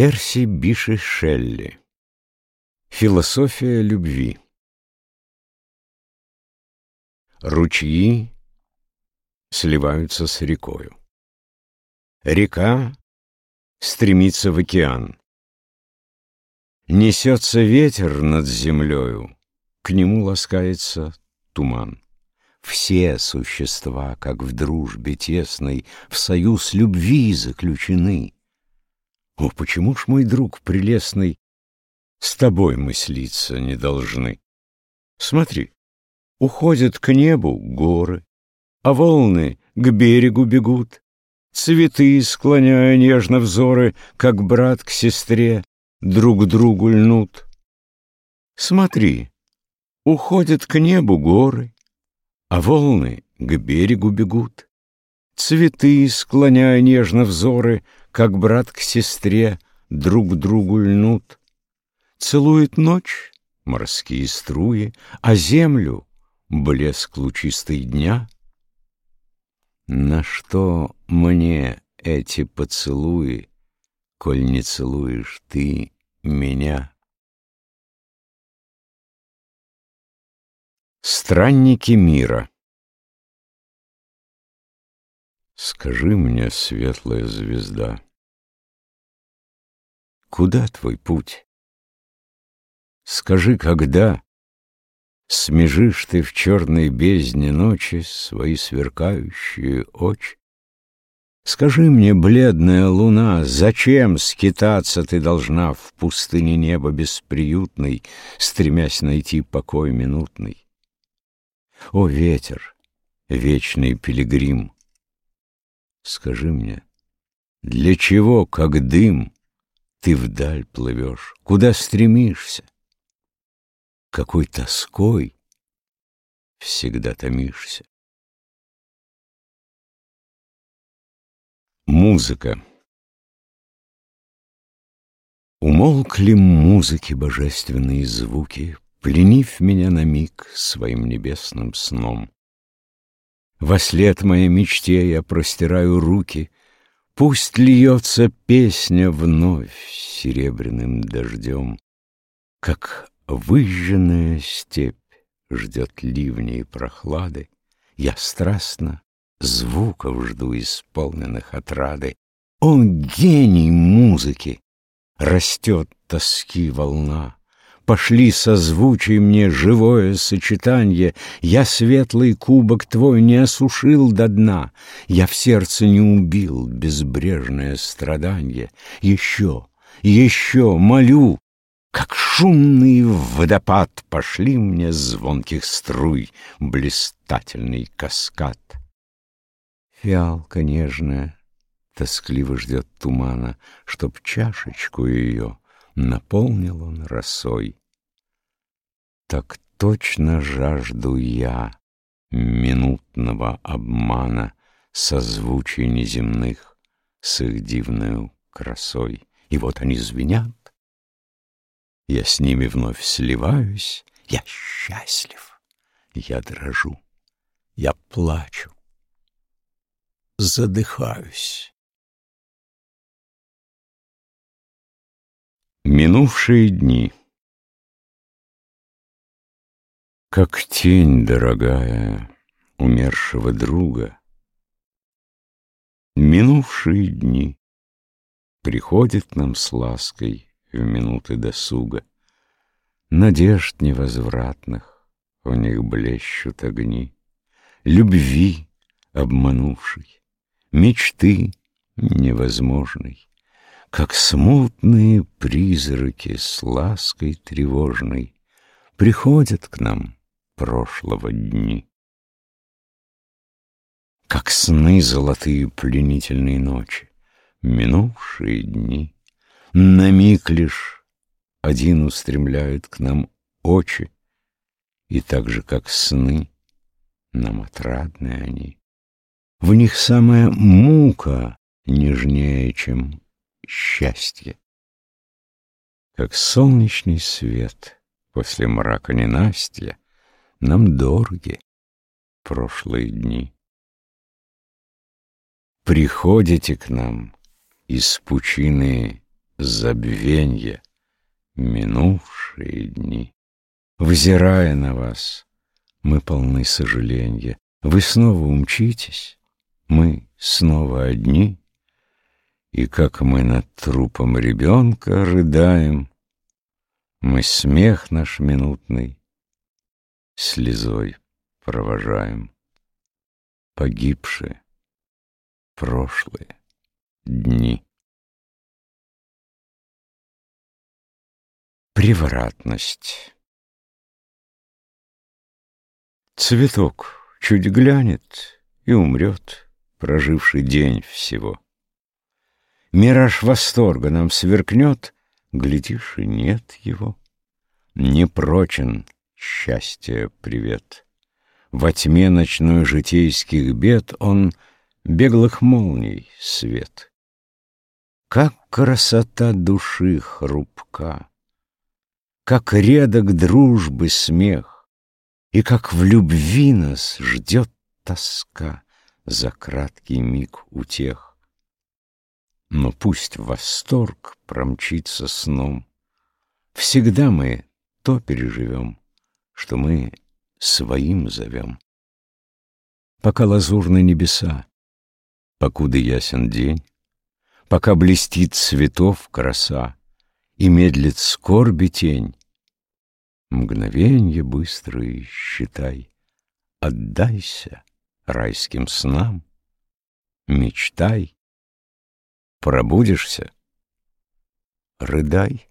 Перси Биши Шелли Философия любви Ручьи сливаются с рекою. Река стремится в океан. Несется ветер над землею, к нему ласкается туман. Все существа, как в дружбе тесной, в союз любви заключены. О, почему ж, мой друг прелестный, с тобой мы слиться не должны? Смотри, уходят к небу горы, а волны к берегу бегут, цветы, склоняя нежно взоры, как брат к сестре, друг другу льнут. Смотри, уходят к небу горы, а волны к берегу бегут. Цветы, склоняя нежно взоры, как брат к сестре, друг другу льнут. Целует ночь морские струи, а землю блеск лучистый дня. На что мне эти поцелуи, коль не целуешь ты меня? Странники мира Скажи мне, светлая звезда, Куда твой путь? Скажи, когда Смежишь ты в черной бездне ночи Свои сверкающие очи? Скажи мне, бледная луна, Зачем скитаться ты должна В пустыне неба бесприютной, Стремясь найти покой минутный? О, ветер, вечный пилигрим, Скажи мне, для чего, как дым, Ты вдаль плывешь, куда стремишься? Какой тоской всегда томишься? Музыка Умолкли музыки божественные звуки, Пленив меня на миг своим небесным сном. Во след моей мечте я простираю руки, Пусть льется песня вновь серебряным дождем, Как выжженная степь ждет ливни и прохлады, Я страстно звуков жду, исполненных отрады. Он гений музыки! Растет тоски волна, Пошли созвучий мне живое сочетанье, Я светлый кубок твой не осушил до дна, Я в сердце не убил безбрежное страданье. Еще, еще молю, как шумный водопад Пошли мне звонких струй блистательный каскад. Фиалка нежная тоскливо ждет тумана, Чтоб чашечку ее наполнил он росой. Так точно жажду я минутного обмана Созвучий неземных с их дивною красой. И вот они звенят, я с ними вновь сливаюсь, я счастлив, я дрожу, я плачу, задыхаюсь. Минувшие дни Как тень дорогая умершего друга, Минувшие дни Приходят нам с лаской в минуты досуга, Надежд невозвратных в них блещут огни, Любви обманувшей, мечты невозможной, Как смутные призраки с лаской тревожной Приходят к нам прошлого дни. Как сны золотые пленительные ночи, Минувшие дни, На миг лишь один устремляют к нам очи, И так же, как сны, нам отрадны они. В них самая мука нежнее, чем счастье. Как солнечный свет после мрака ненастья нам дороги прошлые дни. Приходите к нам из пучины забвенье, минувшие дни. Взирая на вас, мы полны сожаленья. Вы снова умчитесь, мы снова одни. И как мы над трупом ребенка рыдаем, Мы смех наш минутный слезой провожаем. Погибшие прошлые дни. Превратность Цветок чуть глянет и умрет, проживший день всего. Мираж восторга нам сверкнет, глядишь, и нет его. Не прочен счастье привет. Во тьме ночной житейских бед он беглых молний свет. Как красота души хрупка, как редок дружбы смех, и как в любви нас ждет тоска За краткий миг утех. Но пусть восторг промчится сном, Всегда мы то переживем, Что мы своим зовем. Пока лазурны небеса, Покуда ясен день, Пока блестит цветов краса И медлит скорби тень, Мгновенье быстрые считай, Отдайся райским снам, Мечтай, пробудешься, рыдай.